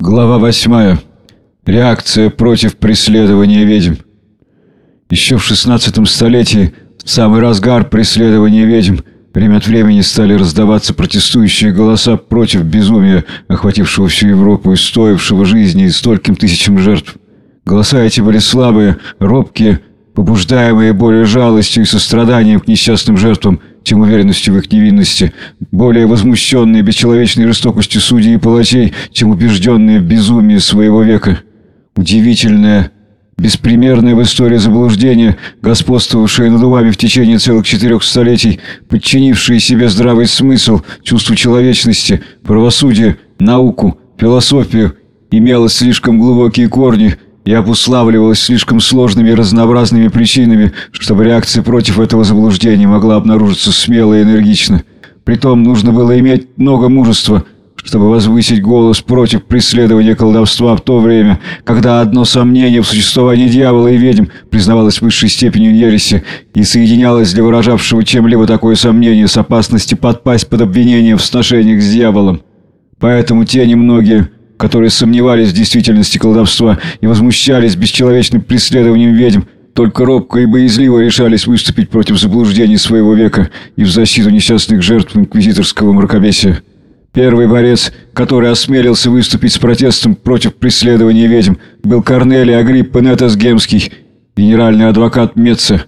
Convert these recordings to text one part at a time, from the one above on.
Глава 8. Реакция против преследования ведьм. Еще в 16 столетии, в самый разгар преследования ведьм, время от времени стали раздаваться протестующие голоса против безумия, охватившего всю Европу и стоившего жизни стольким тысячам жертв. Голоса эти были слабые, робкие, побуждаемые более жалостью и состраданием к несчастным жертвам, чем уверенностью в их невинности, более возмущенные бесчеловечной жестокостью судей и палачей, чем убежденные в безумии своего века. Удивительное, беспримерное в истории заблуждение, господствовавшее над умами в течение целых четырех столетий, подчинившее себе здравый смысл, чувство человечности, правосудие, науку, философию, имело слишком глубокие корни – и обуславливалось слишком сложными и разнообразными причинами, чтобы реакция против этого заблуждения могла обнаружиться смело и энергично. Притом нужно было иметь много мужества, чтобы возвысить голос против преследования колдовства в то время, когда одно сомнение в существовании дьявола и ведьм признавалось высшей степенью ереси и соединялось для выражавшего чем-либо такое сомнение с опасностью подпасть под обвинение в сношениях с дьяволом. Поэтому те немногие которые сомневались в действительности колдовства и возмущались бесчеловечным преследованием ведьм, только робко и боязливо решались выступить против заблуждений своего века и в защиту несчастных жертв инквизиторского мракобесия. Первый борец, который осмелился выступить с протестом против преследования ведьм, был Корнелий Агриппа Нетас Гемский, генеральный адвокат Меца.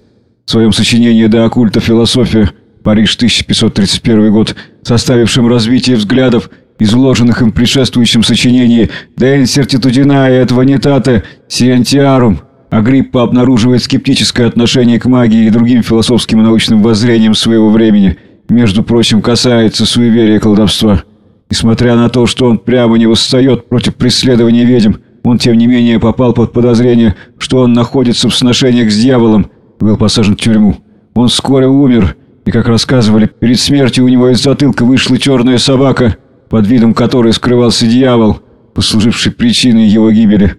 В своем сочинении «De оккульта философия» Париж, 1531 год, составившим развитие взглядов изложенных им в предшествующем сочинении «De incertitudinae et vanitate scientiarum», Агриппа обнаруживает скептическое отношение к магии и другим философским и научным воззрениям своего времени, между прочим, касается суеверия колдовства. Несмотря на то, что он прямо не восстает против преследования ведьм, он, тем не менее, попал под подозрение, что он находится в сношениях с дьяволом, был посажен в тюрьму. Он вскоре умер, и, как рассказывали, перед смертью у него из затылка вышла черная собака – под видом которой скрывался дьявол, послуживший причиной его гибели.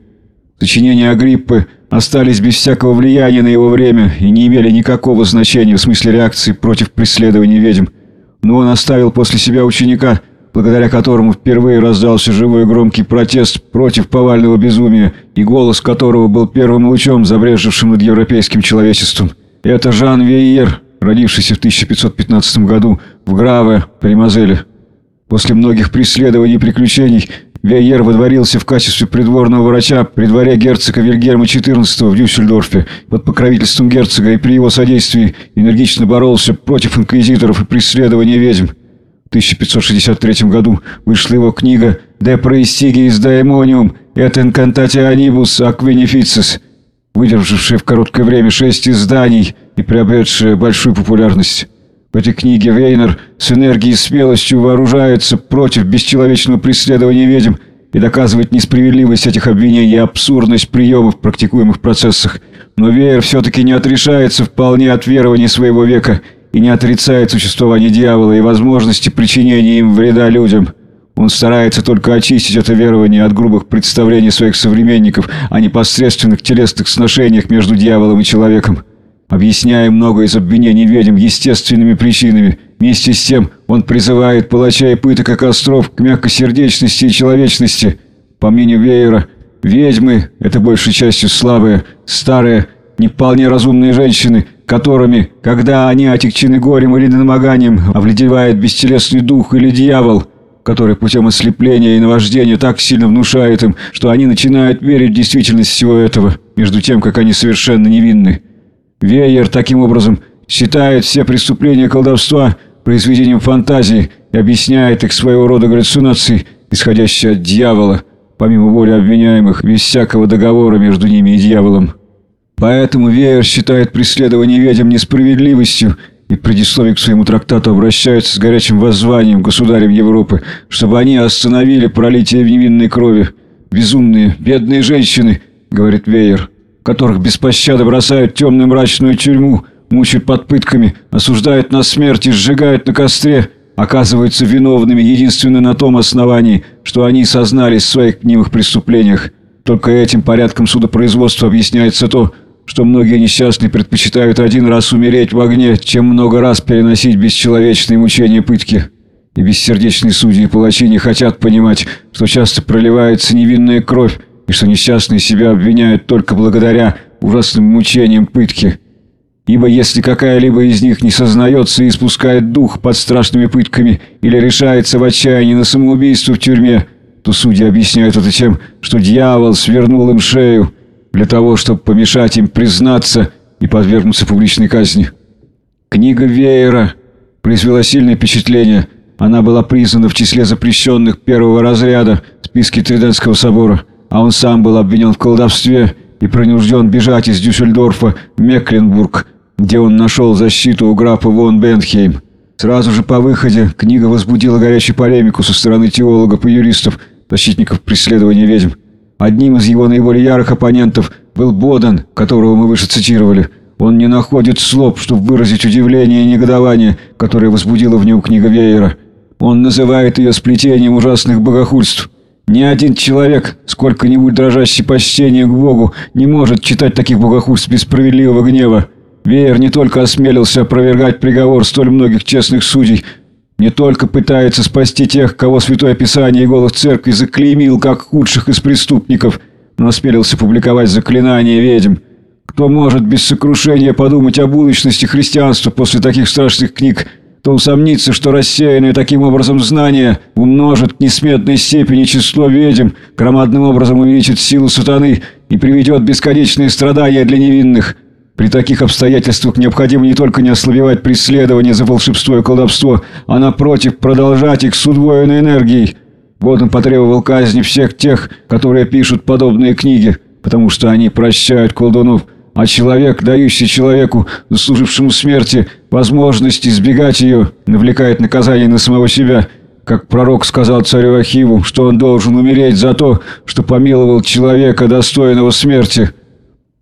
Сочинения Агриппы остались без всякого влияния на его время и не имели никакого значения в смысле реакции против преследования ведьм. Но он оставил после себя ученика, благодаря которому впервые раздался живой громкий протест против повального безумия, и голос которого был первым лучом, забрежевшим над европейским человечеством. Это Жан Вейер, родившийся в 1515 году в Граве, Примазеле. После многих преследований и приключений Вейер водворился в качестве придворного врача при дворе герцога Вильгельма XIV в Дюссельдорфе. Под покровительством герцога и при его содействии энергично боролся против инквизиторов и преследования ведьм. В 1563 году вышла его книга «De Praestigis Daemonium et ac Beneficis», выдержавшая в короткое время шесть изданий и приобретшая большую популярность. В этой книге Вейнер с энергией и смелостью вооружается против бесчеловечного преследования ведьм и доказывает несправедливость этих обвинений и абсурдность приемов, практикуемых в процессах. Но Вейер все-таки не отрешается вполне от верований своего века и не отрицает существование дьявола и возможности причинения им вреда людям. Он старается только очистить это верование от грубых представлений своих современников о непосредственных телесных сношениях между дьяволом и человеком объясняя много из обвинений ведьм естественными причинами. Вместе с тем он призывает палача и пыток и костров к мягкосердечности и человечности. По мнению Вейера, ведьмы – это большей частью слабые, старые, не вполне разумные женщины, которыми, когда они отягчены горем или недомоганием, овладевает бестелесный дух или дьявол, который путем ослепления и наваждения так сильно внушает им, что они начинают верить в действительность всего этого, между тем, как они совершенно невинны. Вейер таким образом считает все преступления колдовства произведением фантазии и объясняет их своего рода галлюцинацией, исходящей от дьявола, помимо воли обвиняемых, без всякого договора между ними и дьяволом. Поэтому Вейер считает преследование ведьм несправедливостью и в предисловии к своему трактату обращается с горячим воззванием государям Европы, чтобы они остановили пролитие невинной крови. «Безумные, бедные женщины», — говорит Вейер, которых без пощады бросают в темную мрачную тюрьму, мучают под пытками, осуждают на смерть и сжигают на костре, оказываются виновными единственно на том основании, что они сознались в своих мнимых преступлениях. Только этим порядком судопроизводства объясняется то, что многие несчастные предпочитают один раз умереть в огне, чем много раз переносить бесчеловечные мучения пытки. И бессердечные судьи и палачи не хотят понимать, что часто проливается невинная кровь, и что несчастные себя обвиняют только благодаря ужасным мучениям пытки. Ибо если какая-либо из них не сознается и испускает дух под страшными пытками или решается в отчаянии на самоубийство в тюрьме, то судьи объясняют это тем, что дьявол свернул им шею для того, чтобы помешать им признаться и подвергнуться публичной казни. Книга Веера произвела сильное впечатление. Она была признана в числе запрещенных первого разряда в списке Триденского собора, а он сам был обвинен в колдовстве и принужден бежать из Дюссельдорфа в Мекленбург, где он нашел защиту у графа вон Бенхейм. Сразу же по выходе книга возбудила горячую полемику со стороны теологов и юристов, защитников преследования ведьм. Одним из его наиболее ярых оппонентов был Боден, которого мы выше цитировали. Он не находит слов, чтобы выразить удивление и негодование, которое возбудило в нем книга Вейера. Он называет ее сплетением ужасных богохульств. Ни один человек, сколько-нибудь дрожащий почтением к Богу, не может читать таких богохульств без справедливого гнева. Веер не только осмелился опровергать приговор столь многих честных судей, не только пытается спасти тех, кого Святое Писание и голос Церкви заклеймил как худших из преступников, но осмелился публиковать заклинания ведьм. Кто может без сокрушения подумать о будущности христианства после таких страшных книг, то усомнится, что рассеянное таким образом знание умножит к несметной степени число ведьм, громадным образом увеличит силу сатаны и приведет бесконечные страдания для невинных. При таких обстоятельствах необходимо не только не ослабевать преследование за волшебство и колдовство, а напротив продолжать их с удвоенной энергией. Вот он потребовал казни всех тех, которые пишут подобные книги, потому что они прощают колдунов, а человек, дающий человеку, заслужившему смерти, возможность избегать ее, навлекает наказание на самого себя, как пророк сказал царю Ахиву, что он должен умереть за то, что помиловал человека, достойного смерти».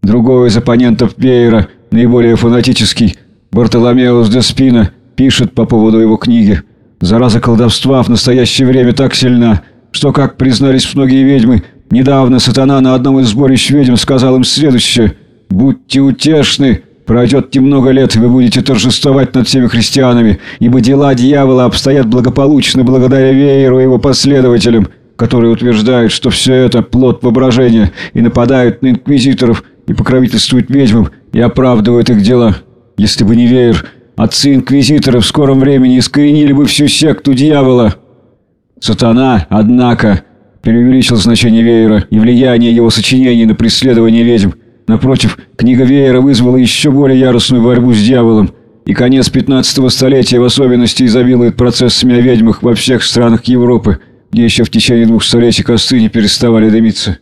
Другой из оппонентов Пейера, наиболее фанатический, Бартоломеус де Спина, пишет по поводу его книги. Зараза колдовства в настоящее время так сильна, что, как признались многие ведьмы, недавно сатана на одном из сборищ ведьм сказал им следующее «Будьте утешны, пройдет немного лет, и вы будете торжествовать над всеми христианами, ибо дела дьявола обстоят благополучно благодаря вееру и его последователям, которые утверждают, что все это плод воображения и нападают на инквизиторов, и покровительствует ведьмам, и оправдывает их дела. Если бы не веер, отцы инквизиторы в скором времени искоренили бы всю секту дьявола. Сатана, однако, преувеличил значение веера и влияние его сочинений на преследование ведьм. Напротив, книга веера вызвала еще более яростную борьбу с дьяволом, и конец 15 столетия в особенности изобилует процессами о ведьмах во всех странах Европы, где еще в течение двух столетий косты не переставали дымиться.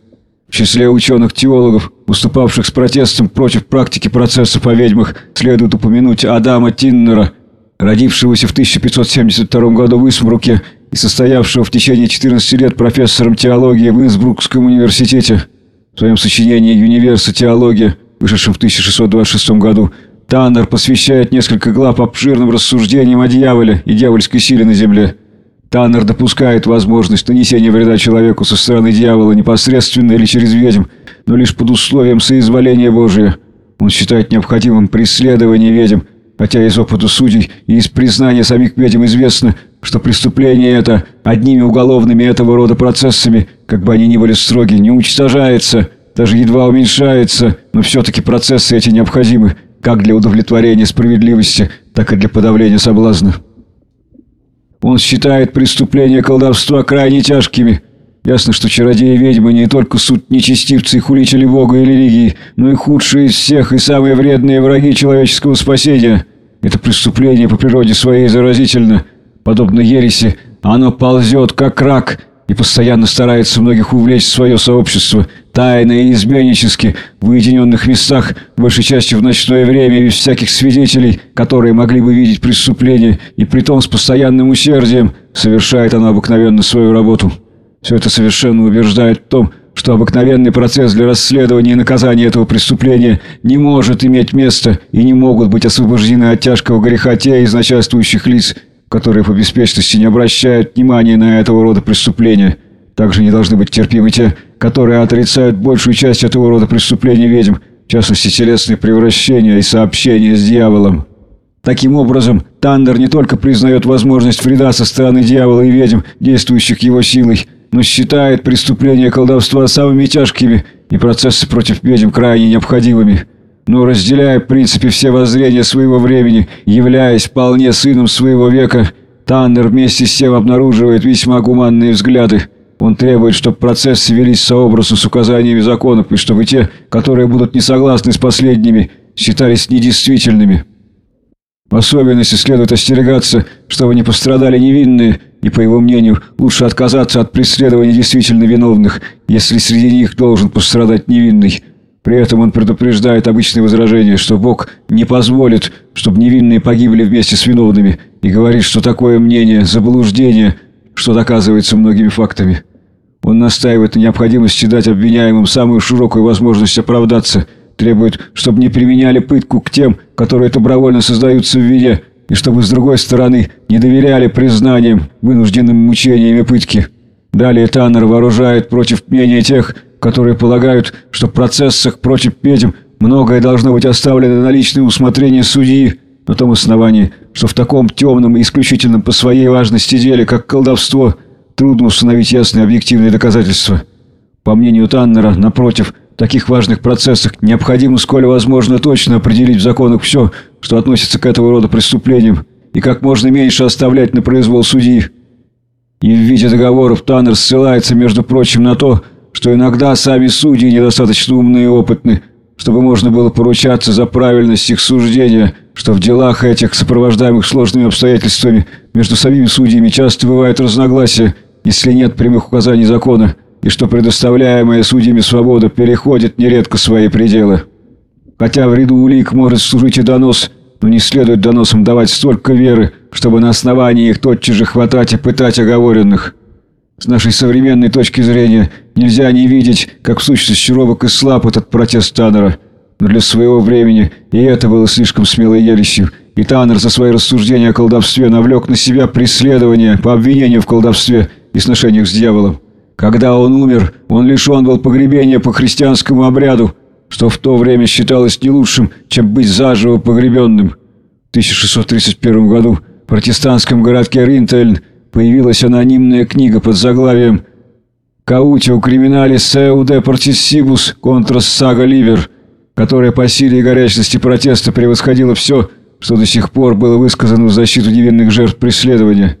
В числе ученых-теологов, выступавших с протестом против практики процесса по ведьмах, следует упомянуть Адама Тиннера, родившегося в 1572 году в Исмбруке и состоявшего в течение 14 лет профессором теологии в Инсбрукском университете. В своем сочинении «Юниверса теология», вышедшем в 1626 году, Таннер посвящает несколько глав обширным рассуждениям о дьяволе и дьявольской силе на земле – Таннер допускает возможность нанесения вреда человеку со стороны дьявола непосредственно или через ведьм, но лишь под условием соизволения Божия. Он считает необходимым преследование ведьм, хотя из опыта судей и из признания самих ведьм известно, что преступление это одними уголовными этого рода процессами, как бы они ни были строги, не уничтожается, даже едва уменьшается, но все-таки процессы эти необходимы как для удовлетворения справедливости, так и для подавления соблазна. Он считает преступления колдовства крайне тяжкими. Ясно, что чародеи и ведьмы не только суть нечестивцы и хулители Бога и религии, но и худшие из всех и самые вредные враги человеческого спасения. Это преступление по природе своей заразительно. Подобно ереси, оно ползет, как рак, и постоянно старается многих увлечь в свое сообщество, тайно и изменнически, в уединенных местах, большей частью в ночное время, без всяких свидетелей, которые могли бы видеть преступление, и притом с постоянным усердием совершает оно обыкновенно свою работу. Все это совершенно убеждает в том, что обыкновенный процесс для расследования и наказания этого преступления не может иметь места и не могут быть освобождены от тяжкого греха те из начальствующих лиц, которые по беспечности не обращают внимания на этого рода преступления. Также не должны быть терпимы те, которые отрицают большую часть этого рода преступлений ведьм, в частности телесные превращения и сообщения с дьяволом. Таким образом, Тандер не только признает возможность вреда со стороны дьявола и ведьм, действующих его силой, но считает преступления колдовства самыми тяжкими и процессы против ведьм крайне необходимыми. Но разделяя в принципе все воззрения своего времени, являясь вполне сыном своего века, Таннер вместе с тем обнаруживает весьма гуманные взгляды. Он требует, чтобы процессы велись сообразно с указаниями законов, и чтобы те, которые будут не согласны с последними, считались недействительными. В особенности следует остерегаться, чтобы не пострадали невинные, и, по его мнению, лучше отказаться от преследования действительно виновных, если среди них должен пострадать невинный. При этом он предупреждает обычные возражения, что Бог не позволит, чтобы невинные погибли вместе с виновными, и говорит, что такое мнение – заблуждение, что доказывается многими фактами. Он настаивает на необходимости дать обвиняемым самую широкую возможность оправдаться, требует, чтобы не применяли пытку к тем, которые добровольно создаются в вине, и чтобы, с другой стороны, не доверяли признаниям, вынужденным мучениями пытки. Далее Таннер вооружает против мнения тех, которые полагают, что в процессах против ведьм многое должно быть оставлено на личное усмотрение судьи, на том основании, что в таком темном и исключительном по своей важности деле, как колдовство, трудно установить ясные объективные доказательства. По мнению Таннера, напротив, в таких важных процессах необходимо, сколь возможно, точно определить в законах все, что относится к этого рода преступлениям, и как можно меньше оставлять на произвол судьи. И в виде договоров Таннер ссылается, между прочим, на то, что иногда сами судьи недостаточно умны и опытны, чтобы можно было поручаться за правильность их суждения, что в делах этих, сопровождаемых сложными обстоятельствами, между самими судьями часто бывают разногласия, если нет прямых указаний закона, и что предоставляемая судьями свобода переходит нередко свои пределы. Хотя в ряду улик может служить и донос, но не следует доносам давать столько веры, чтобы на основании их тотчас же хватать и пытать оговоренных. С нашей современной точки зрения нельзя не видеть, как в сущности робок и слаб этот протест Таннера. Но для своего времени и это было слишком смелой ересью, и Таннер за свои рассуждения о колдовстве навлек на себя преследование по обвинению в колдовстве и сношениях с дьяволом. Когда он умер, он лишен был погребения по христианскому обряду, что в то время считалось не лучшим, чем быть заживо погребенным. В 1631 году в протестантском городке Ринтельн появилась анонимная книга под заглавием «Каутио криминалис сеуде партисибус контрас сага ливер», которая по силе и горячности протеста превосходила все, что до сих пор было высказано в защиту невинных жертв преследования.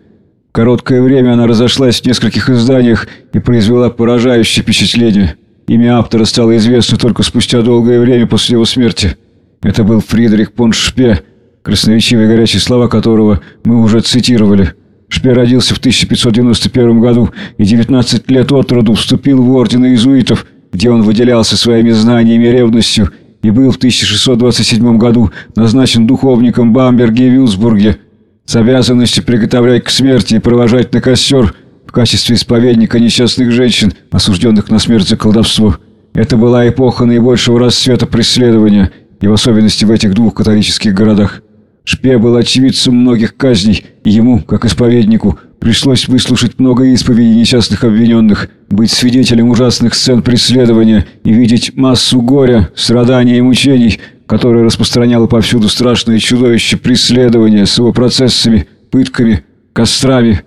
В короткое время она разошлась в нескольких изданиях и произвела поражающее впечатление. Имя автора стало известно только спустя долгое время после его смерти. Это был Фридрих Поншпе, красноречивые горячие слова которого мы уже цитировали. Шпе родился в 1591 году и 19 лет от роду вступил в орден иезуитов, где он выделялся своими знаниями и ревностью, и был в 1627 году назначен духовником Бамберге и Вилсбурге с обязанностью приготовлять к смерти и провожать на костер в качестве исповедника несчастных женщин, осужденных на смерть за колдовство. Это была эпоха наибольшего расцвета преследования, и в особенности в этих двух католических городах. Шпе был очевидцем многих казней, и ему, как исповеднику, пришлось выслушать много исповедей несчастных обвиненных, быть свидетелем ужасных сцен преследования и видеть массу горя, страдания и мучений, которые распространяло повсюду страшное чудовище преследования с его процессами, пытками, кострами.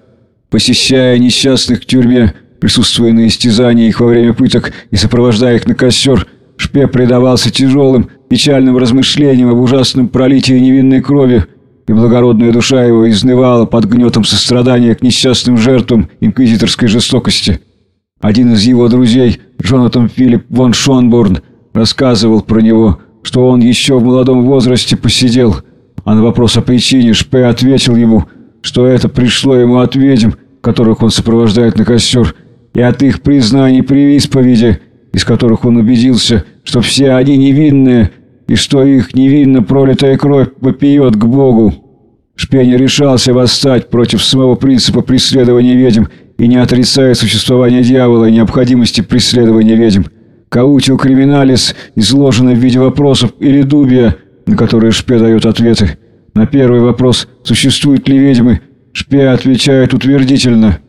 Посещая несчастных в тюрьме, присутствуя на истязаниях во время пыток и сопровождая их на костер, Шпе предавался тяжелым, печальным размышлениям об ужасном пролитии невинной крови, и благородная душа его изнывала под гнетом сострадания к несчастным жертвам инквизиторской жестокости. Один из его друзей, Джонатан Филипп вон Шонборн, рассказывал про него, что он еще в молодом возрасте посидел, а на вопрос о причине Шпе ответил ему, что это пришло ему от ведьм, которых он сопровождает на костер, и от их признаний при исповеди, из которых он убедился, что все они невинные, и что их невинно пролитая кровь попьет к Богу. Шпень решался восстать против самого принципа преследования ведьм и не отрицает существование дьявола и необходимости преследования ведьм. Каутио криминалис изложено в виде вопросов или дубия, на которые Шпе дает ответы. На первый вопрос «Существуют ли ведьмы?» Шпе отвечает утвердительно.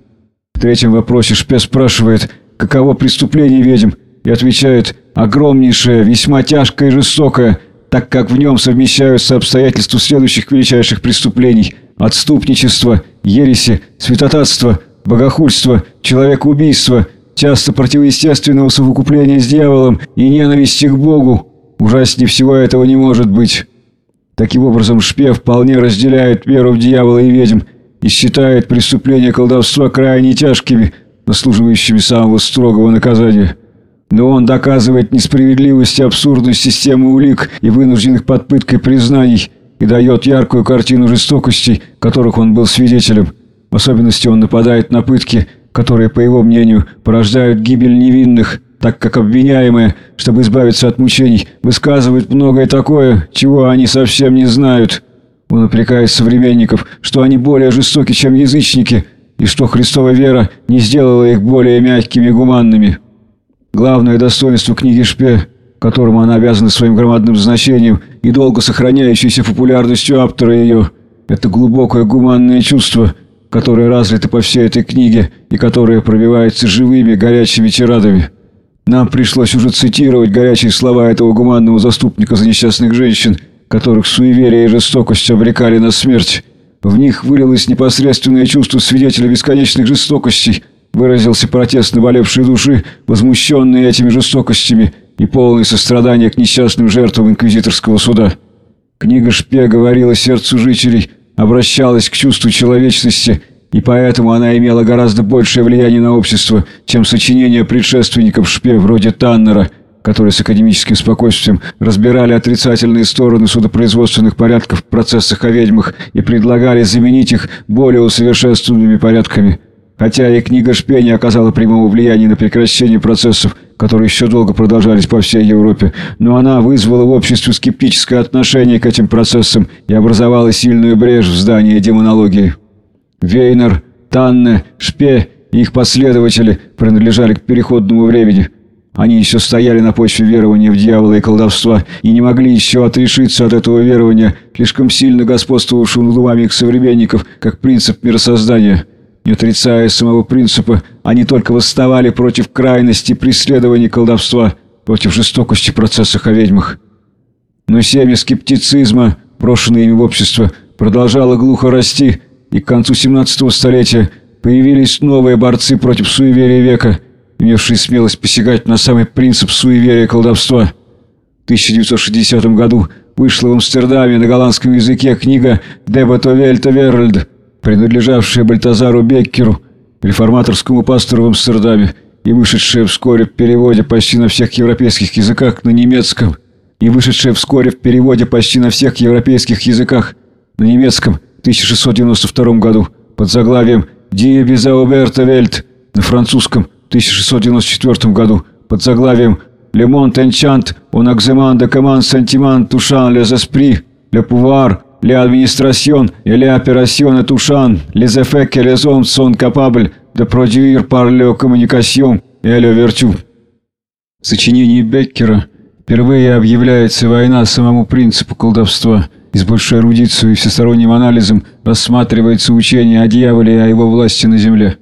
В третьем вопросе Шпе спрашивает «Каково преступление ведьм?» и отвечает «Огромнейшее, весьма тяжкое и жестокое, так как в нем совмещаются обстоятельства следующих величайших преступлений – отступничество, ереси, святотатство, богохульство, человекоубийство, часто противоестественного совокупления с дьяволом и ненависти к Богу. Ужаснее всего этого не может быть. Таким образом, Шпе вполне разделяет веру в дьявола и ведьм и считает преступления колдовства крайне тяжкими, заслуживающими самого строгого наказания. Но он доказывает несправедливость и абсурдность системы улик и вынужденных под пыткой признаний и дает яркую картину жестокостей, которых он был свидетелем. В особенности он нападает на пытки, которые, по его мнению, порождают гибель невинных, так как обвиняемые, чтобы избавиться от мучений, высказывают многое такое, чего они совсем не знают. Он упрекает современников, что они более жестоки, чем язычники, и что Христова вера не сделала их более мягкими и гуманными. Главное достоинство книги Шпе, которому она обязана своим громадным значением и долго сохраняющейся популярностью автора ее, это глубокое гуманное чувство, которое развито по всей этой книге и которое пробивается живыми горячими тирадами. Нам пришлось уже цитировать горячие слова этого гуманного заступника за несчастных женщин, которых суеверие и жестокость обрекали на смерть. В них вылилось непосредственное чувство свидетеля бесконечных жестокостей, выразился протест наболевшей души, возмущенный этими жестокостями и полный сострадания к несчастным жертвам инквизиторского суда. Книга Шпе говорила сердцу жителей, обращалась к чувству человечности, и поэтому она имела гораздо большее влияние на общество, чем сочинения предшественников Шпе вроде Таннера – которые с академическим спокойствием разбирали отрицательные стороны судопроизводственных порядков в процессах о ведьмах и предлагали заменить их более усовершенствованными порядками. Хотя и книга Шпени оказала прямого влияния на прекращение процессов, которые еще долго продолжались по всей Европе, но она вызвала в обществе скептическое отношение к этим процессам и образовала сильную брешь в здании демонологии. Вейнер, Танне, Шпе и их последователи принадлежали к переходному времени – они еще стояли на почве верования в дьявола и колдовства и не могли еще отрешиться от этого верования, слишком сильно господствовавшего над умами их современников, как принцип миросоздания. Не отрицая самого принципа, они только восставали против крайности преследования колдовства, против жестокости процесса о ведьмах. Но семя скептицизма, брошенное ими в общество, продолжало глухо расти, и к концу 17 столетия появились новые борцы против суеверия века – имевший смелость посягать на самый принцип суеверия колдовства. В 1960 году вышла в Амстердаме на голландском языке книга «Дебато Вельта Верльд», принадлежавшая Бальтазару Беккеру, реформаторскому пастору в Амстердаме, и вышедшая вскоре в переводе почти на всех европейских языках на немецком, и вышедшая вскоре в переводе почти на всех европейских языках на немецком в 1692 году под заглавием «Die Bisauberte Welt» на французском 1694 году под заглавием «Le Mont Enchant, on examen de comment sentiment touchant les esprits, le pouvoir, l'administration et les opérations touchant les effets que sont capables de produire par leur communication et leur vertu». В сочинении Беккера впервые объявляется война самому принципу колдовства – и с большой эрудицией и всесторонним анализом рассматривается учение о дьяволе и о его власти на земле.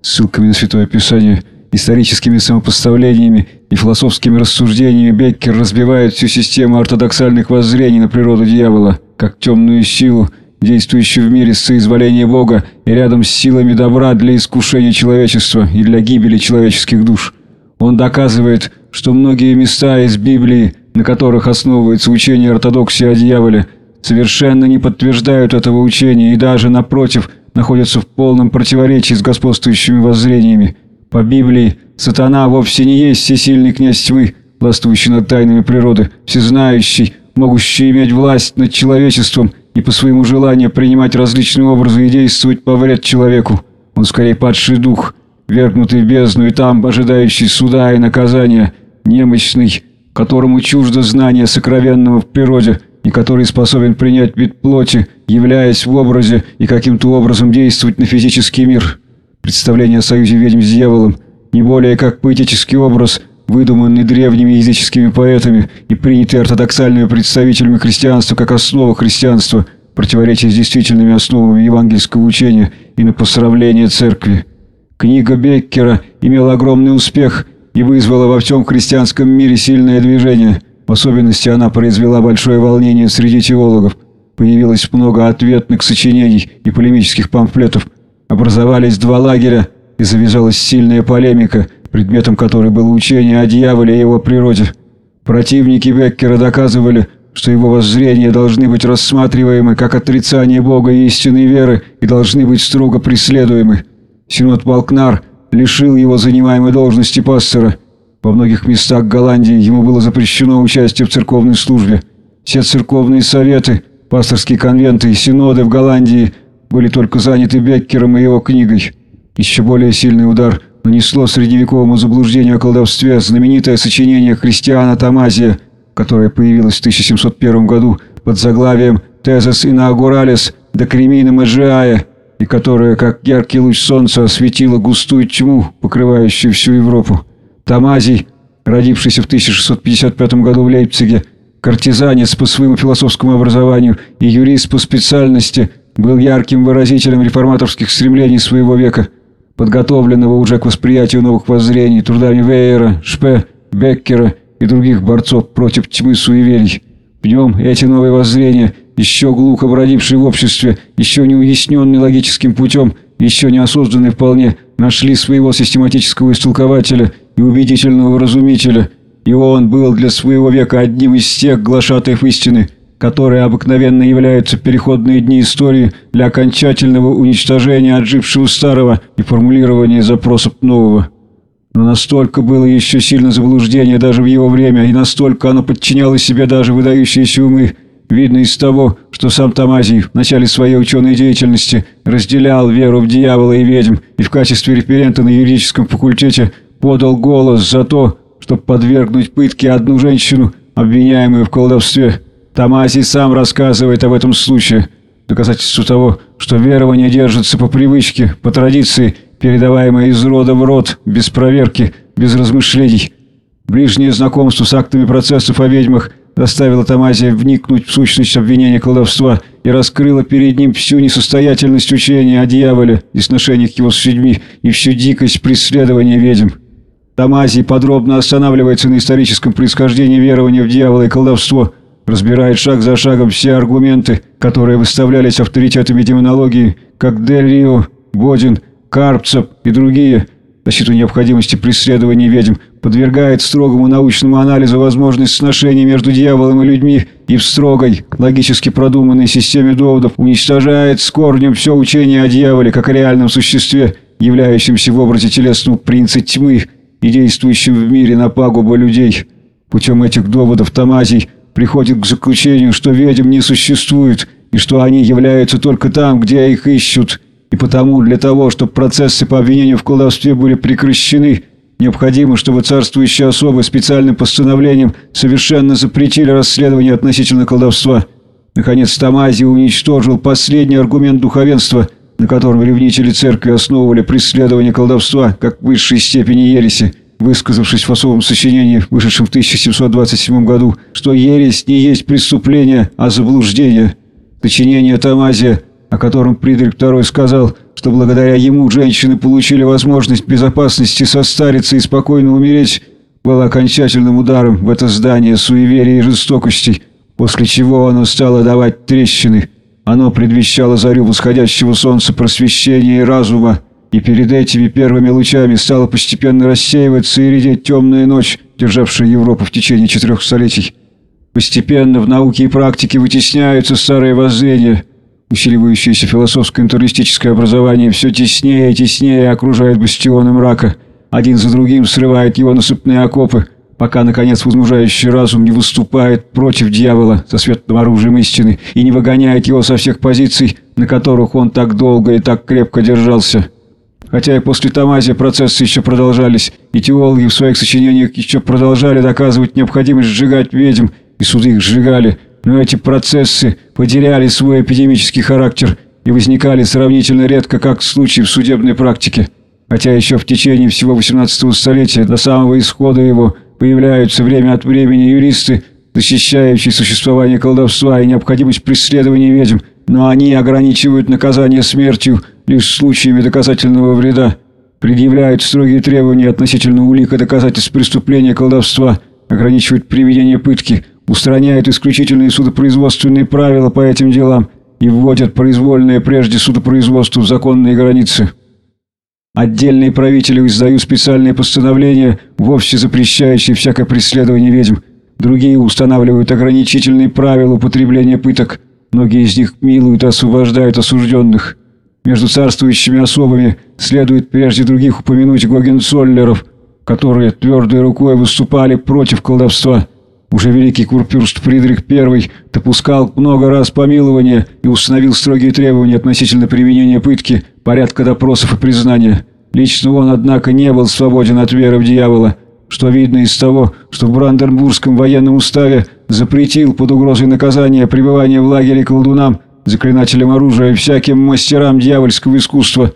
Ссылками на Святое Писание, историческими самопоставлениями и философскими рассуждениями Беккер разбивает всю систему ортодоксальных воззрений на природу дьявола, как темную силу, действующую в мире с соизволения Бога и рядом с силами добра для искушения человечества и для гибели человеческих душ. Он доказывает, что многие места из Библии, на которых основывается учение ортодоксии о дьяволе, совершенно не подтверждают этого учения и даже, напротив, находятся в полном противоречии с господствующими воззрениями. По Библии сатана вовсе не есть всесильный князь тьмы, властвующий над тайнами природы, всезнающий, могущий иметь власть над человечеством и по своему желанию принимать различные образы и действовать по вред человеку. Он скорее падший дух, вергнутый в бездну и там ожидающий суда и наказания, немощный, которому чуждо знание сокровенного в природе – и который способен принять вид плоти, являясь в образе и каким-то образом действовать на физический мир. Представление о союзе ведьм с дьяволом не более как поэтический образ, выдуманный древними языческими поэтами и принятый ортодоксальными представителями христианства как основа христианства, противоречие с действительными основами евангельского учения и на посрамление церкви. Книга Беккера имела огромный успех и вызвала во всем христианском мире сильное движение – В особенности она произвела большое волнение среди теологов. Появилось много ответных сочинений и полемических памфлетов. Образовались два лагеря, и завязалась сильная полемика, предметом которой было учение о дьяволе и его природе. Противники Беккера доказывали, что его воззрения должны быть рассматриваемы как отрицание Бога и истинной веры и должны быть строго преследуемы. Синод Балкнар лишил его занимаемой должности пастора. Во многих местах Голландии ему было запрещено участие в церковной службе. Все церковные советы, пасторские конвенты и синоды в Голландии были только заняты Беккером и его книгой. Еще более сильный удар нанесло средневековому заблуждению о колдовстве знаменитое сочинение христиана Тамазия, которое появилось в 1701 году под заглавием «Тезес inauguralis decrimina Magiae», и которое, как яркий луч солнца, осветило густую тьму, покрывающую всю Европу. Тамазий, родившийся в 1655 году в Лейпциге, картизанец по своему философскому образованию и юрист по специальности, был ярким выразителем реформаторских стремлений своего века, подготовленного уже к восприятию новых воззрений трудами Вейера, Шпе, Беккера и других борцов против тьмы суеверий. В нем эти новые воззрения, еще глухо бродившие в обществе, еще не уясненные логическим путем, еще не осознанные вполне, нашли своего систематического истолкователя и убедительного вразумителя, и он был для своего века одним из тех глашатаев истины, которые обыкновенно являются переходные дни истории для окончательного уничтожения отжившего старого и формулирования запросов нового. Но настолько было еще сильно заблуждение даже в его время, и настолько оно подчиняло себе даже выдающиеся умы, видно из того, что сам Тамазий в начале своей ученой деятельности разделял веру в дьявола и ведьм и в качестве референта на юридическом факультете подал голос за то, чтобы подвергнуть пытке одну женщину, обвиняемую в колдовстве. Тамазий сам рассказывает об этом случае, доказательство того, что верование держится по привычке, по традиции – передаваемое из рода в род, без проверки, без размышлений. Ближнее знакомство с актами процессов о ведьмах заставило Тамазия вникнуть в сущность обвинения колдовства и раскрыло перед ним всю несостоятельность учения о дьяволе и сношениях его с людьми и всю дикость преследования ведьм. Тамазий подробно останавливается на историческом происхождении верования в дьявола и колдовство, разбирает шаг за шагом все аргументы, которые выставлялись авторитетами демонологии, как Дель Рио, Бодин, Карпцев и другие, защиту необходимости преследования ведьм, подвергает строгому научному анализу возможность сношений между дьяволом и людьми и в строгой, логически продуманной системе доводов уничтожает с корнем все учение о дьяволе как о реальном существе, являющемся в образе телесного принца тьмы и действующем в мире на пагубу людей. Путем этих доводов Тамазий приходит к заключению, что ведьм не существует и что они являются только там, где их ищут – и потому для того, чтобы процессы по обвинению в колдовстве были прекращены, необходимо, чтобы царствующие особы специальным постановлением совершенно запретили расследование относительно колдовства. Наконец, Тамазий уничтожил последний аргумент духовенства, на котором ревнители церкви основывали преследование колдовства как высшей степени ереси, высказавшись в особом сочинении, вышедшем в 1727 году, что ересь не есть преступление, а заблуждение. Сочинение Тамазия – о котором Фридрих II сказал, что благодаря ему женщины получили возможность безопасности состариться и спокойно умереть, был окончательным ударом в это здание суеверия и жестокости, после чего оно стало давать трещины. Оно предвещало зарю восходящего солнца просвещения и разума, и перед этими первыми лучами стала постепенно рассеиваться и редеть темная ночь, державшая Европу в течение четырех столетий. Постепенно в науке и практике вытесняются старые воззрения – Усиливающееся философско-интуристическое образование все теснее и теснее окружает бастионы мрака. Один за другим срывает его насыпные окопы, пока, наконец, возмужающий разум не выступает против дьявола со светлым оружием истины и не выгоняет его со всех позиций, на которых он так долго и так крепко держался. Хотя и после Тамазия процессы еще продолжались, и теологи в своих сочинениях еще продолжали доказывать необходимость сжигать ведьм, и суды их сжигали – но эти процессы потеряли свой эпидемический характер и возникали сравнительно редко, как в случае в судебной практике. Хотя еще в течение всего 18 столетия, до самого исхода его, появляются время от времени юристы, защищающие существование колдовства и необходимость преследования ведьм, но они ограничивают наказание смертью лишь случаями доказательного вреда, предъявляют строгие требования относительно улик и доказательств преступления колдовства – ограничивают применение пытки, устраняют исключительные судопроизводственные правила по этим делам и вводят произвольные прежде судопроизводства в законные границы. Отдельные правители издают специальные постановления, вовсе запрещающие всякое преследование ведьм. Другие устанавливают ограничительные правила употребления пыток. Многие из них милуют и освобождают осужденных. Между царствующими особами следует прежде других упомянуть Гогенцоллеров, которые твердой рукой выступали против колдовства. Уже великий курпюрст Фридрих I допускал много раз помилование и установил строгие требования относительно применения пытки, порядка допросов и признания. Лично он, однако, не был свободен от веры в дьявола, что видно из того, что в Бранденбургском военном уставе запретил под угрозой наказания пребывание в лагере колдунам, заклинателям оружия и всяким мастерам дьявольского искусства.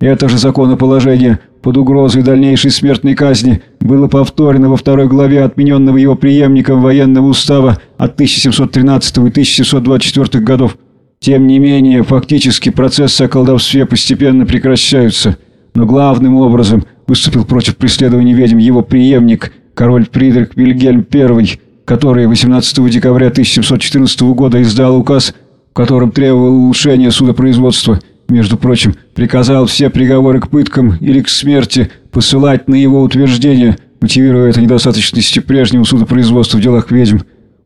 Это же законоположение под угрозой дальнейшей смертной казни было повторено во второй главе отмененного его преемником военного устава от 1713 и 1724 годов. Тем не менее, фактически процессы о колдовстве постепенно прекращаются, но главным образом выступил против преследования ведьм его преемник, король Фридрих Вильгельм I, который 18 декабря 1714 года издал указ, в котором требовал улучшения судопроизводства – между прочим, приказал все приговоры к пыткам или к смерти посылать на его утверждение, мотивируя это недостаточностью прежнего судопроизводства в делах ведьм,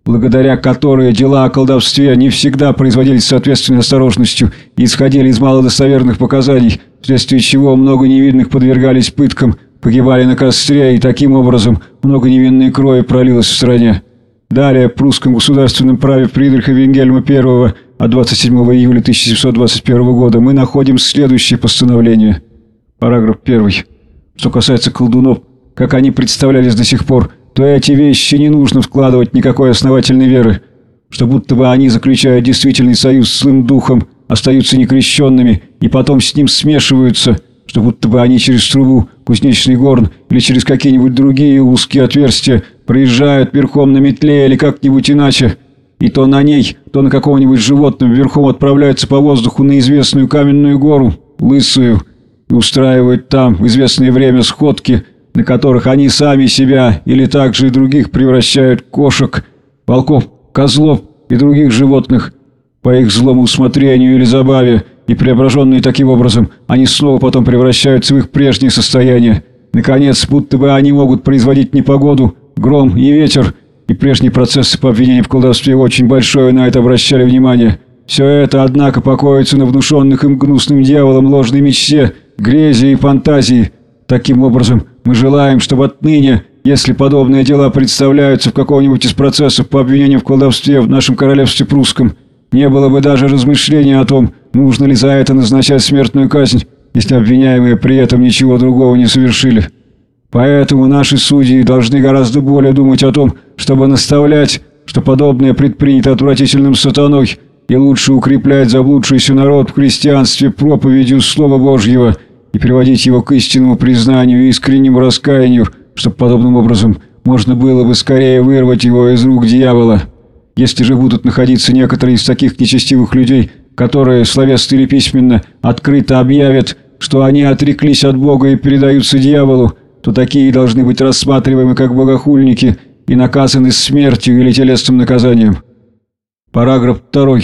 благодаря которой дела о колдовстве не всегда производились с соответственной осторожностью и исходили из малодостоверных показаний, вследствие чего много невинных подвергались пыткам, погибали на костре, и таким образом много невинной крови пролилось в стране. Далее в прусском государственном праве Фридриха Венгельма I от 27 июля 1721 года мы находим следующее постановление. Параграф 1. Что касается колдунов, как они представлялись до сих пор, то эти вещи не нужно вкладывать никакой основательной веры, что будто бы они заключают действительный союз с злым духом, остаются некрещенными и потом с ним смешиваются, что будто бы они через трубу, кузнечный горн или через какие-нибудь другие узкие отверстия проезжают верхом на метле или как-нибудь иначе, и то на ней, то на каком-нибудь животном верхом отправляются по воздуху на известную каменную гору, лысую, и устраивают там в известное время сходки, на которых они сами себя или также и других превращают кошек, волков, козлов и других животных по их злому усмотрению или забаве, и преображенные таким образом, они снова потом превращаются в их прежнее состояние. Наконец, будто бы они могут производить непогоду, гром и ветер, и прежние процессы по обвинению в колдовстве очень большое на это обращали внимание. Все это, однако, покоится на внушенных им гнусным дьяволом ложной мечте, грезе и фантазии. Таким образом, мы желаем, чтобы отныне, если подобные дела представляются в каком-нибудь из процессов по обвинению в колдовстве в нашем королевстве прусском, не было бы даже размышления о том, нужно ли за это назначать смертную казнь, если обвиняемые при этом ничего другого не совершили. Поэтому наши судьи должны гораздо более думать о том, чтобы наставлять, что подобное предпринято отвратительным сатаной, и лучше укреплять заблудшийся народ в христианстве проповедью Слова Божьего и приводить его к истинному признанию и искреннему раскаянию, чтобы подобным образом можно было бы скорее вырвать его из рук дьявола. Если же будут находиться некоторые из таких нечестивых людей, которые, словесно или письменно, открыто объявят, что они отреклись от Бога и передаются дьяволу, то такие должны быть рассматриваемы как богохульники и наказаны смертью или телесным наказанием. Параграф 2.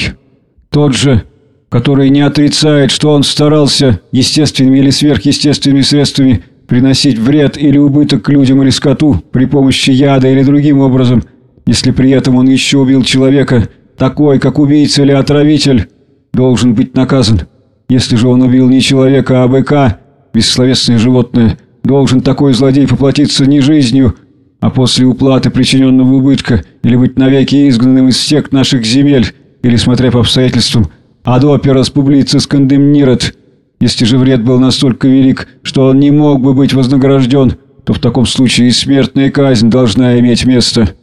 Тот же, который не отрицает, что он старался естественными или сверхъестественными средствами приносить вред или убыток людям или скоту при помощи яда или другим образом, если при этом он еще убил человека, такой, как убийца или отравитель, должен быть наказан. Если же он убил не человека, а быка, бессловесное животное, Должен такой злодей поплатиться не жизнью, а после уплаты причиненного убытка или быть навеки изгнанным из всех наших земель, или, смотря по обстоятельствам, ad operas publicis condemnirot. Если же вред был настолько велик, что он не мог бы быть вознагражден, то в таком случае и смертная казнь должна иметь место.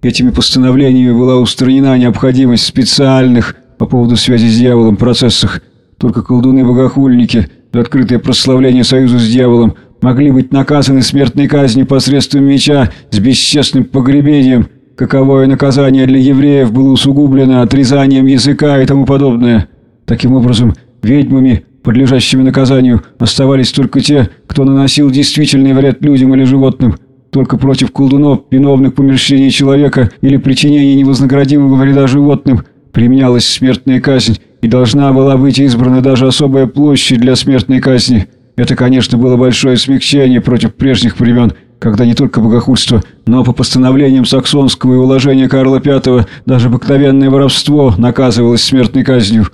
Этими постановлениями была устранена необходимость специальных по поводу связи с дьяволом процессах. Только колдуны-богохульники за открытое прославление союза с дьяволом могли быть наказаны смертной казнью посредством меча с бесчестным погребением, каковое наказание для евреев было усугублено отрезанием языка и тому подобное. Таким образом, ведьмами, подлежащими наказанию, оставались только те, кто наносил действительный вред людям или животным. только против колдунов, виновных в помещении человека или причинении невознаградимого вреда животным, применялась смертная казнь, и должна была быть избрана даже особая площадь для смертной казни. Это, конечно, было большое смягчение против прежних времен, когда не только богохульство, но по постановлениям саксонского и уложения Карла V даже обыкновенное воровство наказывалось смертной казнью.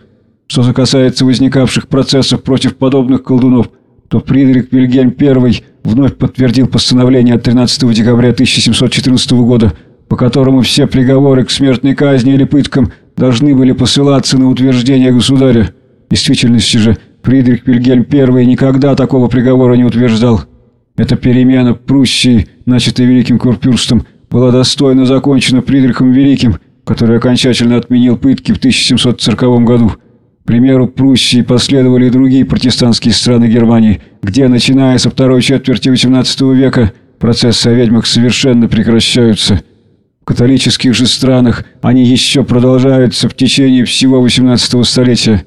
Что касается возникавших процессов против подобных колдунов, то Фридрих Вильгельм I вновь подтвердил постановление от 13 декабря 1714 года, по которому все приговоры к смертной казни или пыткам должны были посылаться на утверждение государя. В действительности же Фридрих Вильгельм I никогда такого приговора не утверждал. Эта перемена Пруссии, начатая Великим Курфюрстом, была достойно закончена Фридрихом Великим, который окончательно отменил пытки в 1740 году. К примеру Пруссии последовали и другие протестантские страны Германии, где, начиная со второй четверти XVIII века, процессы о ведьмах совершенно прекращаются. В католических же странах они еще продолжаются в течение всего XVIII столетия.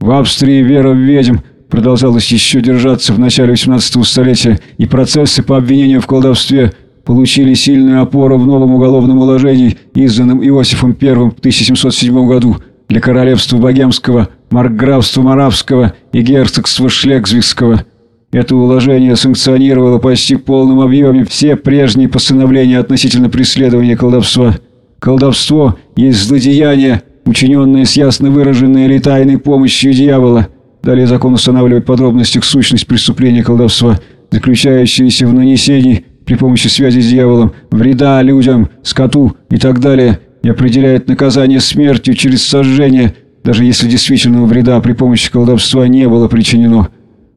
В Австрии вера в ведьм продолжалась еще держаться в начале XVIII столетия, и процессы по обвинению в колдовстве получили сильную опору в новом уголовном уложении, изданном Иосифом I в 1707 году для королевства Богемского, маркграфства Моравского и герцогства Шлегзвигского. Это уложение санкционировало почти в полном объеме все прежние постановления относительно преследования колдовства. Колдовство есть злодеяние, учиненное с ясно выраженной или тайной помощью дьявола. Далее закон устанавливает подробности к сущность преступления колдовства, заключающиеся в нанесении при помощи связи с дьяволом вреда людям, скоту и так далее, и определяет наказание смертью через сожжение, даже если действительного вреда при помощи колдовства не было причинено.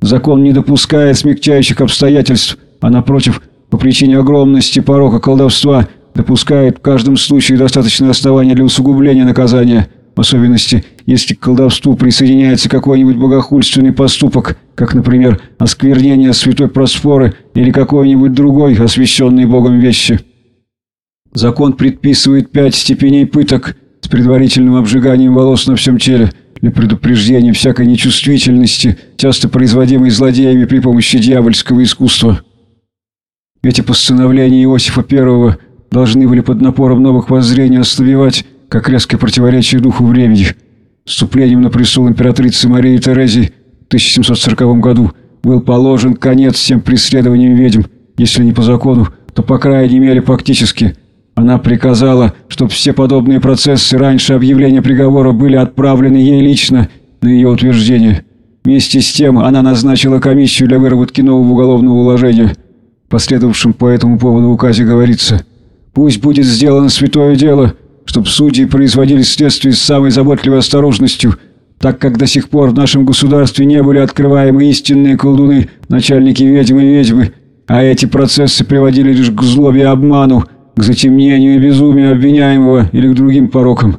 Закон не допускает смягчающих обстоятельств, а напротив, по причине огромности порока колдовства, допускает в каждом случае достаточное основание для усугубления наказания, в особенности, если к колдовству присоединяется какой-нибудь богохульственный поступок, как, например, осквернение святой просфоры или какой-нибудь другой освященный Богом вещи. Закон предписывает пять степеней пыток с предварительным обжиганием волос на всем теле – для предупреждения всякой нечувствительности, часто производимой злодеями при помощи дьявольского искусства. Эти постановления Иосифа I должны были под напором новых воззрений ослабевать, как резкое противоречие духу времени. Вступлением на престол императрицы Марии Терезии в 1740 году был положен конец всем преследованиям ведьм, если не по закону, то по крайней мере фактически – она приказала, чтобы все подобные процессы раньше объявления приговора были отправлены ей лично на ее утверждение. Вместе с тем она назначила комиссию для выработки нового уголовного уложения. В последовавшем по этому поводу указе говорится «Пусть будет сделано святое дело, чтобы судьи производили следствие с самой заботливой осторожностью, так как до сих пор в нашем государстве не были открываемы истинные колдуны, начальники ведьм и ведьмы, а эти процессы приводили лишь к злобе и обману, к затемнению и безумию обвиняемого или к другим порокам.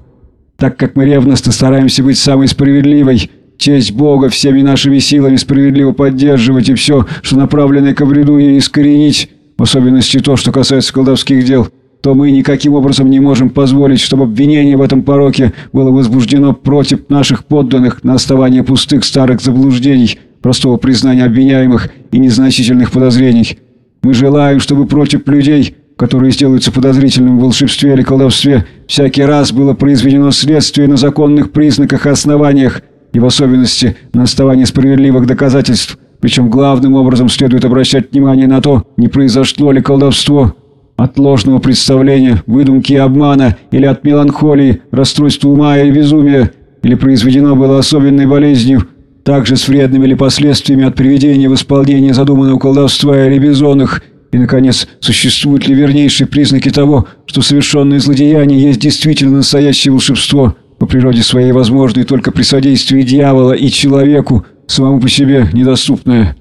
Так как мы ревностно стараемся быть самой справедливой, честь Бога всеми нашими силами справедливо поддерживать и все, что направлено к вреду ей искоренить, в особенности то, что касается колдовских дел, то мы никаким образом не можем позволить, чтобы обвинение в этом пороке было возбуждено против наших подданных на основании пустых старых заблуждений, простого признания обвиняемых и незначительных подозрений. Мы желаем, чтобы против людей – которые сделаются подозрительным в волшебстве или колдовстве, всякий раз было произведено следствие на законных признаках и основаниях, и в особенности на основании справедливых доказательств, причем главным образом следует обращать внимание на то, не произошло ли колдовство от ложного представления, выдумки и обмана, или от меланхолии, расстройства ума или безумия, или произведено было особенной болезнью, также с вредными или последствиями от приведения в исполнение задуманного колдовства или безумных – и, наконец, существуют ли вернейшие признаки того, что совершенное злодеяние есть действительно настоящее волшебство, по природе своей возможное только при содействии дьявола и человеку, самому по себе недоступное.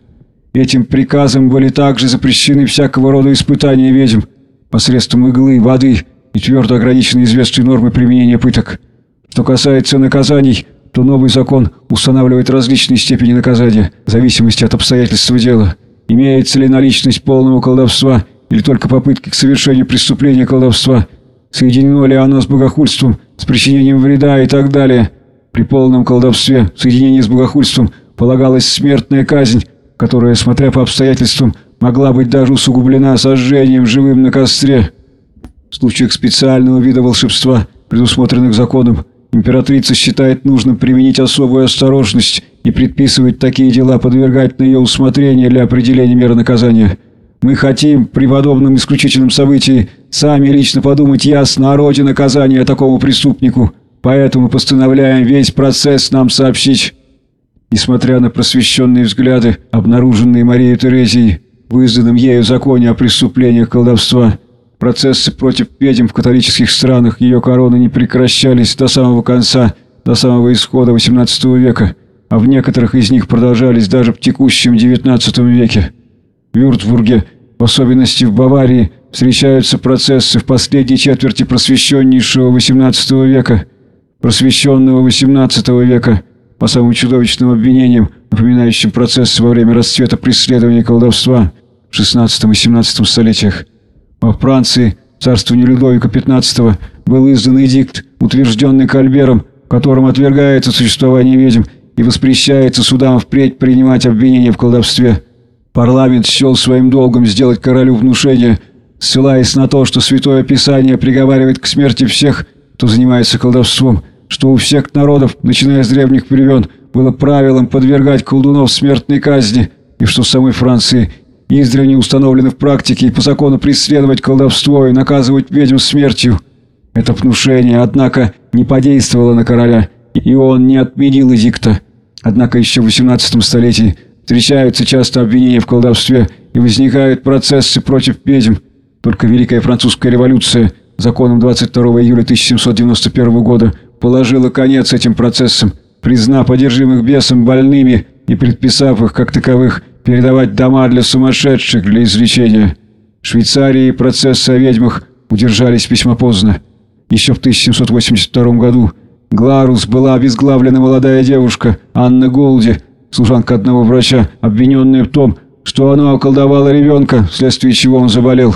Этим приказом были также запрещены всякого рода испытания ведьм посредством иглы, воды и твердо ограничены известные нормы применения пыток. Что касается наказаний, то новый закон устанавливает различные степени наказания в зависимости от обстоятельств дела – Имеется ли наличность полного колдовства или только попытки к совершению преступления колдовства? Соединено ли оно с богохульством, с причинением вреда и так далее? При полном колдовстве, в соединении с богохульством, полагалась смертная казнь, которая, смотря по обстоятельствам, могла быть даже усугублена сожжением живым на костре. В случаях специального вида волшебства, предусмотренных законом, императрица считает нужным применить особую осторожность и предписывать такие дела подвергать на ее усмотрение для определения меры наказания. Мы хотим при подобном исключительном событии сами лично подумать ясно о роде наказания такому преступнику, поэтому постановляем весь процесс нам сообщить. Несмотря на просвещенные взгляды, обнаруженные Марией Терезией, в изданном ею законе о преступлениях колдовства, процессы против ведьм в католических странах ее короны не прекращались до самого конца, до самого исхода XVIII века, а в некоторых из них продолжались даже в текущем XIX веке. В Вюртбурге, в особенности в Баварии, встречаются процессы в последней четверти просвещеннейшего XVIII века, просвещенного XVIII века – по самым чудовищным обвинениям, напоминающим процессы во время расцвета преследования колдовства в XVI и XVII столетиях. Во Франции, царствовании Людовика XV, был издан эдикт, утвержденный Кальбером, в котором отвергается существование ведьм и воспрещается судам впредь принимать обвинения в колдовстве. Парламент счел своим долгом сделать королю внушение, ссылаясь на то, что Святое Писание приговаривает к смерти всех, кто занимается колдовством – что у всех народов, начиная с древних времен, было правилом подвергать колдунов смертной казни, и что в самой Франции издревле установлено в практике и по закону преследовать колдовство и наказывать ведьм смертью. Это внушение, однако, не подействовало на короля, и он не отменил эдикта. Однако еще в XVIII столетии встречаются часто обвинения в колдовстве и возникают процессы против ведьм. Только Великая Французская революция законом 22 июля 1791 года положила конец этим процессам, признав одержимых бесом больными и предписав их, как таковых, передавать дома для сумасшедших для излечения. В Швейцарии процессы о ведьмах удержались весьма поздно. Еще в 1782 году Гларус была обезглавлена молодая девушка Анна Голди, служанка одного врача, обвиненная в том, что она околдовала ребенка, вследствие чего он заболел.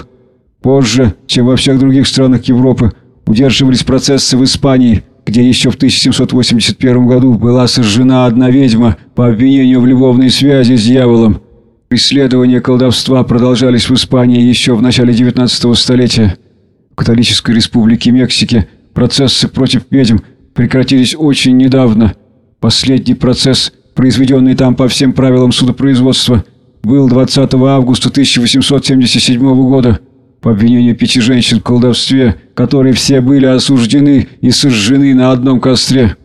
Позже, чем во всех других странах Европы, удерживались процессы в Испании – где еще в 1781 году была сожжена одна ведьма по обвинению в любовной связи с дьяволом. Преследования колдовства продолжались в Испании еще в начале 19 столетия. В католической республике Мексики процессы против ведьм прекратились очень недавно. Последний процесс, произведенный там по всем правилам судопроизводства, был 20 августа 1877 года по обвинению пяти женщин в колдовстве, которые все были осуждены и сожжены на одном костре.